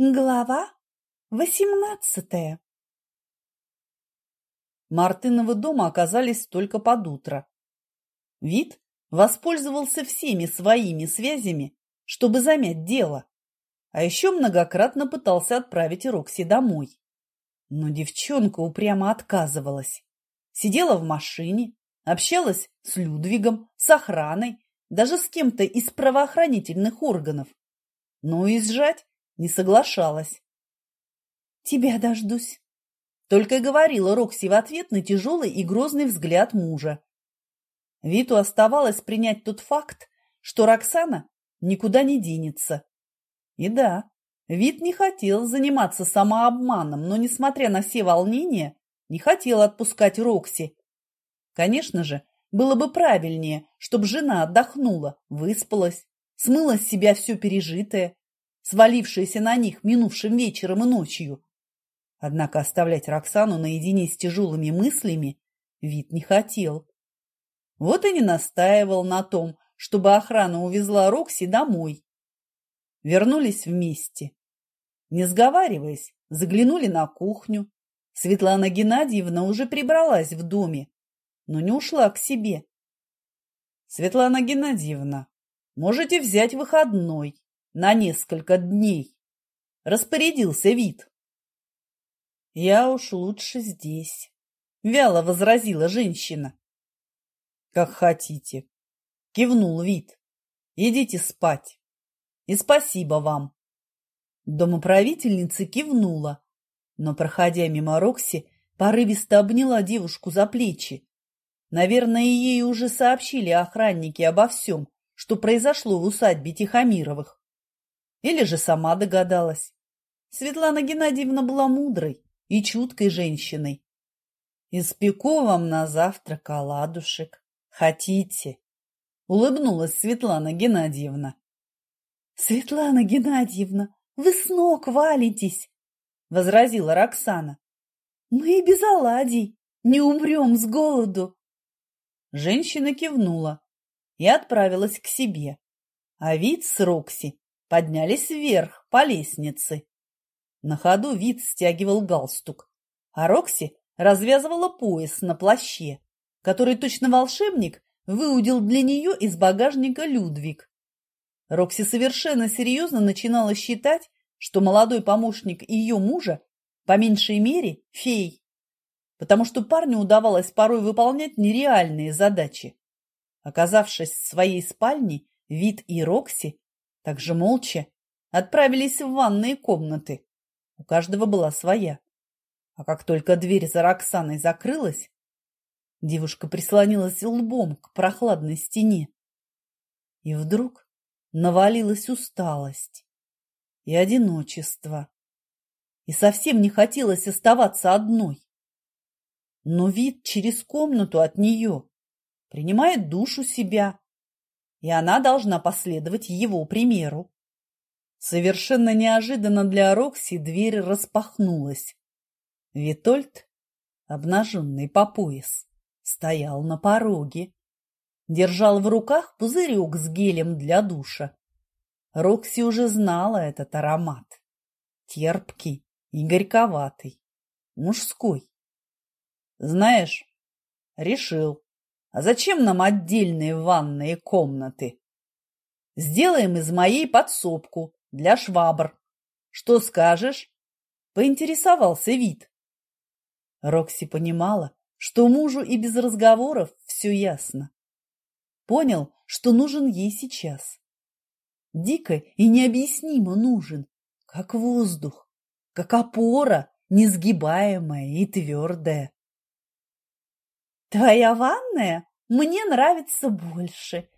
Глава восемнадцатая Мартыновы дома оказались только под утро. Вид воспользовался всеми своими связями, чтобы замять дело, а еще многократно пытался отправить Рокси домой. Но девчонка упрямо отказывалась. Сидела в машине, общалась с Людвигом, с охраной, даже с кем-то из правоохранительных органов. Но изжать не соглашалась. «Тебя дождусь», — только и говорила Рокси в ответ на тяжелый и грозный взгляд мужа. Виту оставалось принять тот факт, что Роксана никуда не денется. И да, Вит не хотел заниматься самообманом, но, несмотря на все волнения, не хотел отпускать Рокси. Конечно же, было бы правильнее, чтобы жена отдохнула, выспалась, смыла с себя все пережитое, свалившиеся на них минувшим вечером и ночью. Однако оставлять Роксану наедине с тяжелыми мыслями вид не хотел. Вот и не настаивал на том, чтобы охрана увезла Рокси домой. Вернулись вместе. Не сговариваясь, заглянули на кухню. Светлана Геннадьевна уже прибралась в доме, но не ушла к себе. Светлана Геннадьевна, можете взять выходной на несколько дней. Распорядился вид. Я уж лучше здесь, вяло возразила женщина. Как хотите, кивнул вид. Идите спать. И спасибо вам. Домоправительница кивнула, но, проходя мимо Рокси, порывисто обняла девушку за плечи. Наверное, ей уже сообщили охранники обо всем, что произошло в усадьбе Тихомировых. Или же сама догадалась. Светлана Геннадьевна была мудрой и чуткой женщиной. «Испеку вам на завтрак оладушек. Хотите?» Улыбнулась Светлана Геннадьевна. «Светлана Геннадьевна, вы с ног валитесь!» Возразила Роксана. «Мы и без оладий не умрем с голоду!» Женщина кивнула и отправилась к себе. А вид с Рокси поднялись вверх по лестнице. На ходу вид стягивал галстук, а Рокси развязывала пояс на плаще, который точно волшебник выудил для нее из багажника Людвиг. Рокси совершенно серьезно начинала считать, что молодой помощник ее мужа по меньшей мере фей, потому что парню удавалось порой выполнять нереальные задачи. Оказавшись в своей спальне, Вид и Рокси также молча отправились в ванные комнаты. У каждого была своя. А как только дверь за Роксаной закрылась, девушка прислонилась лбом к прохладной стене. И вдруг навалилась усталость и одиночество. И совсем не хотелось оставаться одной. Но вид через комнату от нее принимает душу себя, и она должна последовать его примеру. Совершенно неожиданно для Рокси дверь распахнулась. Витольд, обнаженный по пояс, стоял на пороге. Держал в руках пузырек с гелем для душа. Рокси уже знала этот аромат. Терпкий и горьковатый, мужской. Знаешь, решил, а зачем нам отдельные ванные комнаты? Сделаем из моей подсобку для швабр. Что скажешь? Поинтересовался вид. Рокси понимала, что мужу и без разговоров все ясно. Понял, что нужен ей сейчас. Дико и необъяснимо нужен, как воздух, как опора, несгибаемая и твердая. «Твоя ванная мне нравится больше!»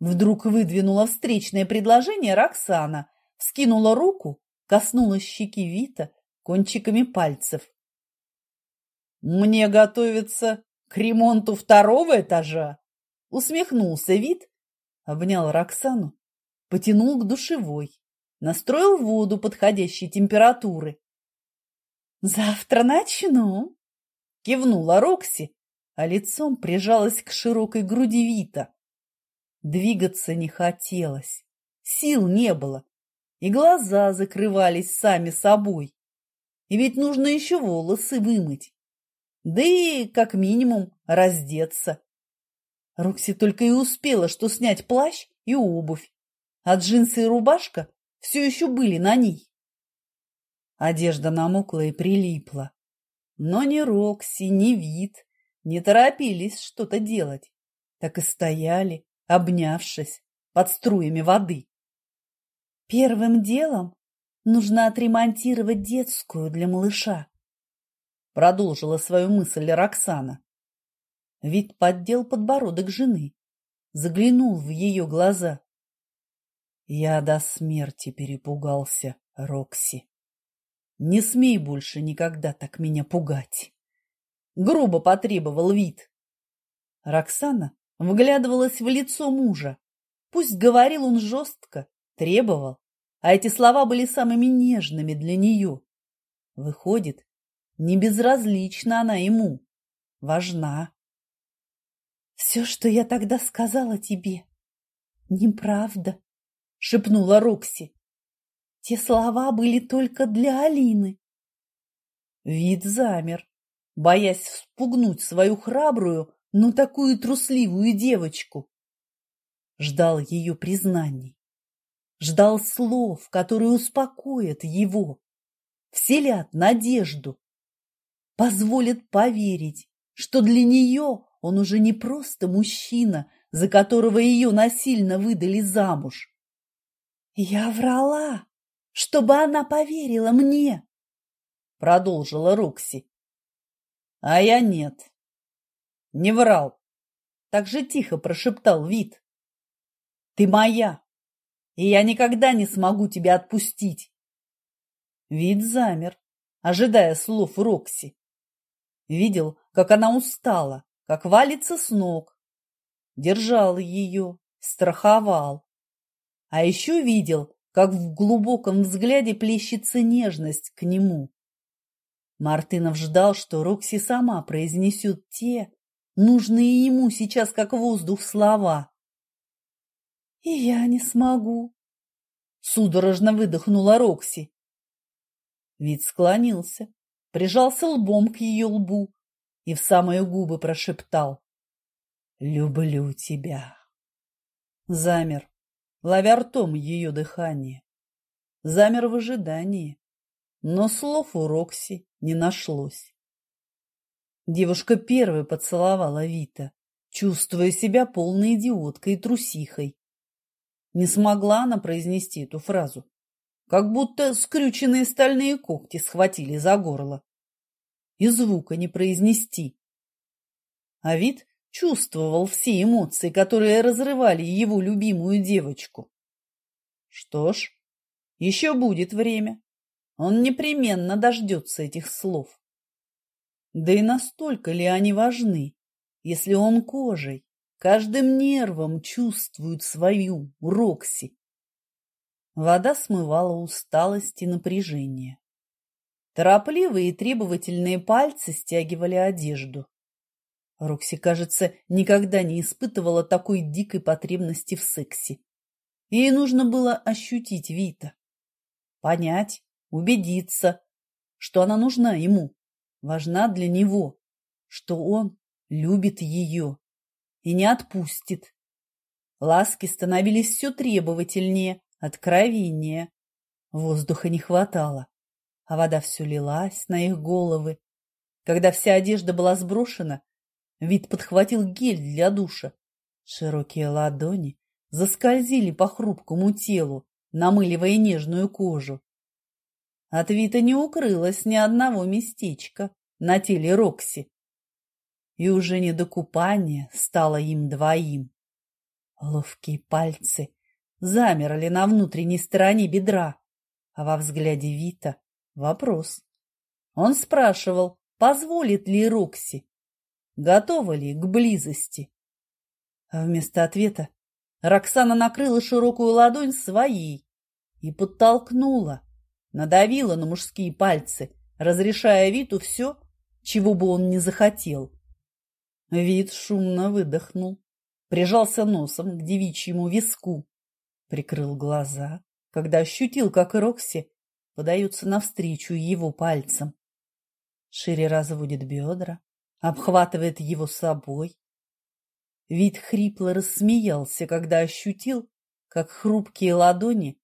Вдруг выдвинула встречное предложение Роксана, вскинула руку, коснулась щеки Вита кончиками пальцев. «Мне готовиться к ремонту второго этажа?» Усмехнулся Вит, обнял Роксану, потянул к душевой, настроил воду подходящей температуры. «Завтра начну!» – кивнула Рокси, а лицом прижалась к широкой груди Вита. Двигаться не хотелось, сил не было. и глаза закрывались сами собой. И ведь нужно еще волосы вымыть. Да и, как минимум, раздеться. Рокси только и успела, что снять плащ и обувь, а джинсы и рубашка все еще были на ней. Одежда намокла и прилипла. Но ни Рокси, ни Вид не торопились что-то делать. Так и стояли, обнявшись под струями воды. Первым делом нужно отремонтировать детскую для малыша. Продолжила свою мысль Роксана. Вид поддел подбородок жены, заглянул в ее глаза. Я до смерти перепугался, Рокси. Не смей больше никогда так меня пугать. Грубо потребовал вид. Роксана вглядывалась в лицо мужа. Пусть говорил он жестко, требовал, а эти слова были самыми нежными для нее. Выходит, не безразлична она ему, важна. «Все, что я тогда сказала тебе, неправда», — шепнула Рокси. «Те слова были только для Алины». Вид замер, боясь вспугнуть свою храбрую, но такую трусливую девочку. Ждал ее признаний, ждал слов, которые успокоят его, вселят надежду, позволят поверить, что для нее он уже не просто мужчина, за которого ее насильно выдали замуж. «Я врала, чтобы она поверила мне», — продолжила Рокси. «А я нет. Не врал. Так же тихо прошептал Вит. Ты моя, и я никогда не смогу тебя отпустить». Вид замер, ожидая слов Рокси. Видел, как она устала, как валится с ног. Держал ее, страховал. А еще видел, как в глубоком взгляде плещется нежность к нему. Мартынов ждал, что Рокси сама произнесет те, нужные ему сейчас как воздух слова. «И я не смогу», — судорожно выдохнула Рокси. Вид склонился, прижался лбом к ее лбу, и в самые губы прошептал «Люблю тебя». Замер, ловя ртом ее дыхание. Замер в ожидании, но слов у Рокси не нашлось. Девушка первой поцеловала Вита, чувствуя себя полной идиоткой и трусихой. Не смогла она произнести эту фразу, как будто скрюченные стальные когти схватили за горло и звука не произнести. А вид чувствовал все эмоции, которые разрывали его любимую девочку. Что ж, еще будет время. Он непременно дождется этих слов. Да и настолько ли они важны, если он кожей, каждым нервом чувствует свою Рокси? Вода смывала усталость и напряжение. Торопливые и требовательные пальцы стягивали одежду. Рокси, кажется, никогда не испытывала такой дикой потребности в сексе. Ей нужно было ощутить Вита, понять, убедиться, что она нужна ему, важна для него, что он любит ее и не отпустит. Ласки становились все требовательнее, откровеннее. Воздуха не хватало а вода все лилась на их головы. Когда вся одежда была сброшена, вид подхватил гель для душа. Широкие ладони заскользили по хрупкому телу, намыливая нежную кожу. От Вита не укрылось ни одного местечка на теле Рокси. И уже не до купания стало им двоим. Ловкие пальцы замерли на внутренней стороне бедра, а во взгляде Вита Вопрос. Он спрашивал, позволит ли Рокси, готова ли к близости. А вместо ответа Роксана накрыла широкую ладонь своей и подтолкнула, надавила на мужские пальцы, разрешая Виту все, чего бы он не захотел. Вид шумно выдохнул, прижался носом к девичьему виску, прикрыл глаза, когда ощутил, как Рокси подаются навстречу его пальцам. Шире разводит бедра, обхватывает его собой. Вид хрипло рассмеялся, когда ощутил, как хрупкие ладони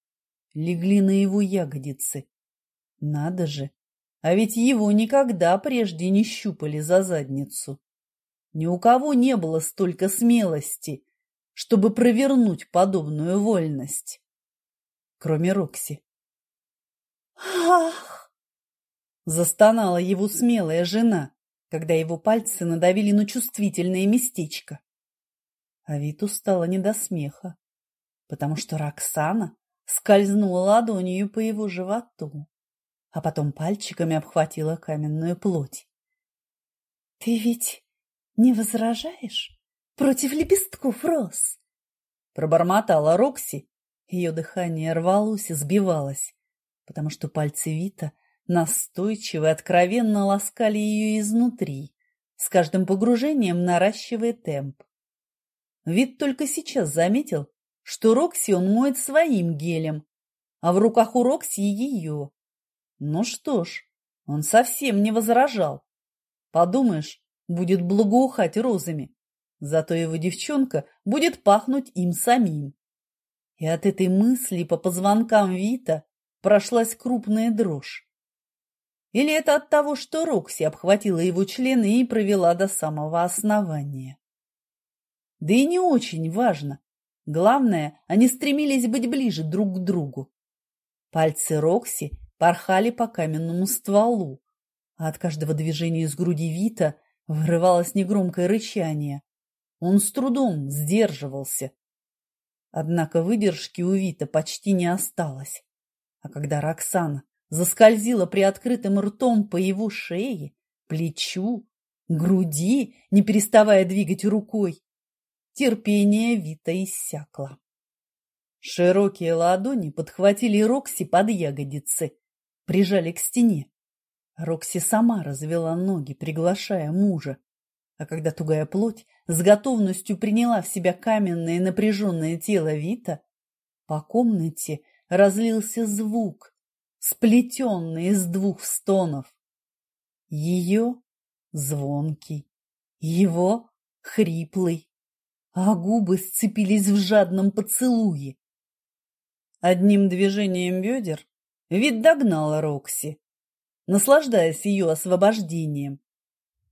легли на его ягодицы. Надо же, а ведь его никогда прежде не щупали за задницу. Ни у кого не было столько смелости, чтобы провернуть подобную вольность. Кроме Рокси. «Ах!» Застонала его смелая жена, когда его пальцы надавили на чувствительное местечко. А Виту стало не до смеха, потому что Роксана скользнула ладонью по его животу, а потом пальчиками обхватила каменную плоть. — Ты ведь не возражаешь против лепестков роз? Пробормотала Рокси, ее дыхание рвалось и сбивалось, потому что пальцы Вита настойчиво и откровенно ласкали ее изнутри, с каждым погружением наращивая темп. Вит только сейчас заметил, что Рокси он моет своим гелем, а в руках у Рокси ее. Ну что ж, он совсем не возражал. Подумаешь, будет благоухать розами, зато его девчонка будет пахнуть им самим. И от этой мысли по позвонкам Вита прошлась крупная дрожь. Или это от того, что Рокси обхватила его члены и провела до самого основания. Да и не очень важно, Главное, они стремились быть ближе друг к другу. Пальцы Рокси порхали по каменному стволу, а от каждого движения из груди Вита вырывалось негромкое рычание. Он с трудом сдерживался. Однако выдержки у Вита почти не осталось. А когда Роксана заскользила приоткрытым ртом по его шее, плечу, груди, не переставая двигать рукой, терпение Вита иссякло. Широкие ладони подхватили Рокси под ягодицы, прижали к стене. Рокси сама развела ноги, приглашая мужа. А когда тугая плоть с готовностью приняла в себя каменное напряженное тело Вита, по комнате разлился звук, сплетенный из двух стонов. Ее звонкий, его хриплый а губы сцепились в жадном поцелуе. Одним движением бедер вид догнала Рокси, наслаждаясь ее освобождением,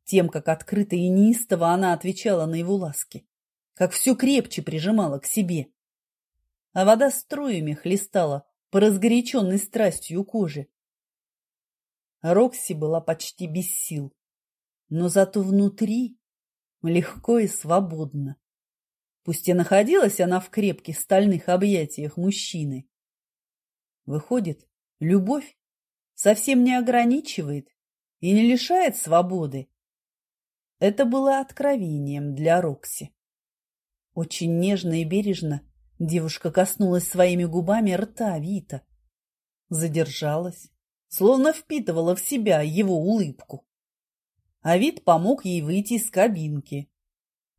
тем, как открыто и неистово она отвечала на его ласки, как все крепче прижимала к себе. А вода струями хлестала по разгоряченной страстью кожи. Рокси была почти без сил, но зато внутри легко и свободно. Пусть и находилась она в крепких стальных объятиях мужчины. Выходит, любовь совсем не ограничивает и не лишает свободы. Это было откровением для Рокси. Очень нежно и бережно девушка коснулась своими губами рта Вита. Задержалась, словно впитывала в себя его улыбку. А Вит помог ей выйти из кабинки.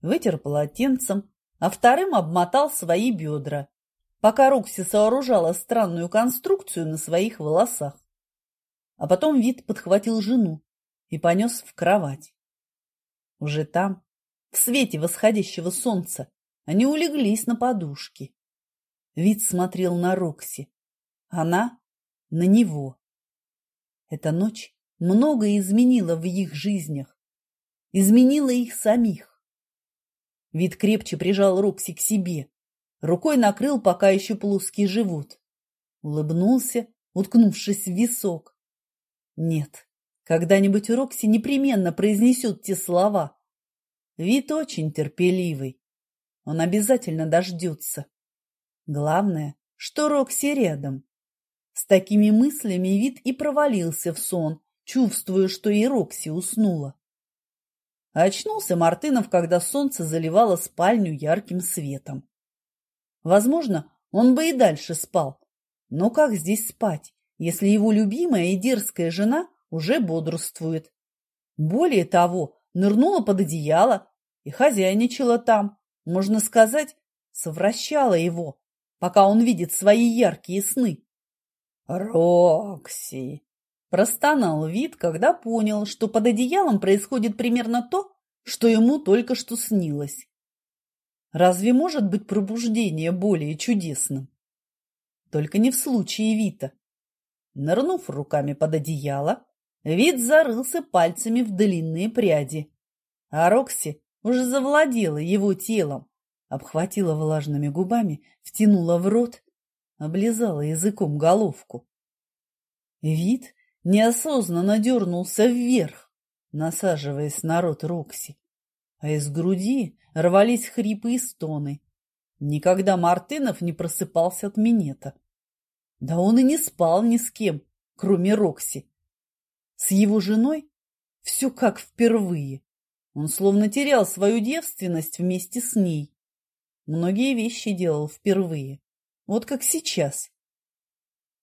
Вытер полотенцем а вторым обмотал свои бедра, пока Рокси сооружала странную конструкцию на своих волосах. А потом вид подхватил жену и понес в кровать. Уже там, в свете восходящего солнца, они улеглись на подушки. Вид смотрел на Рокси, она на него. Эта ночь многое изменила в их жизнях, изменила их самих. Вид крепче прижал Рокси к себе. Рукой накрыл пока еще плоский живот. Улыбнулся, уткнувшись в висок. Нет, когда-нибудь Рокси непременно произнесет те слова. Вид очень терпеливый. Он обязательно дождется. Главное, что Рокси рядом. С такими мыслями вид и провалился в сон, чувствуя, что и Рокси уснула. Очнулся Мартынов, когда солнце заливало спальню ярким светом. Возможно, он бы и дальше спал. Но как здесь спать, если его любимая и дерзкая жена уже бодрствует? Более того, нырнула под одеяло и хозяйничала там, можно сказать, совращала его, пока он видит свои яркие сны. «Рокси!» – простонал вид, когда понял, что под одеялом происходит примерно то, что ему только что снилось. Разве может быть пробуждение более чудесным? Только не в случае Вита. Нырнув руками под одеяло, Вит зарылся пальцами в длинные пряди, а Рокси уже завладела его телом, обхватила влажными губами, втянула в рот, облизала языком головку. Вид неосознанно дернулся вверх, насаживаясь на рот Рокси, а из груди рвались хрипы и стоны. Никогда Мартынов не просыпался от минета. Да он и не спал ни с кем, кроме Рокси. С его женой все как впервые. Он словно терял свою девственность вместе с ней. Многие вещи делал впервые. Вот как сейчас.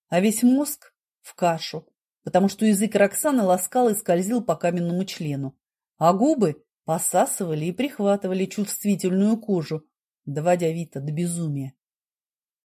А весь мозг в кашу, потому что язык Роксаны ласкал и скользил по каменному члену, а губы посасывали и прихватывали чувствительную кожу, доводя Вита до безумия.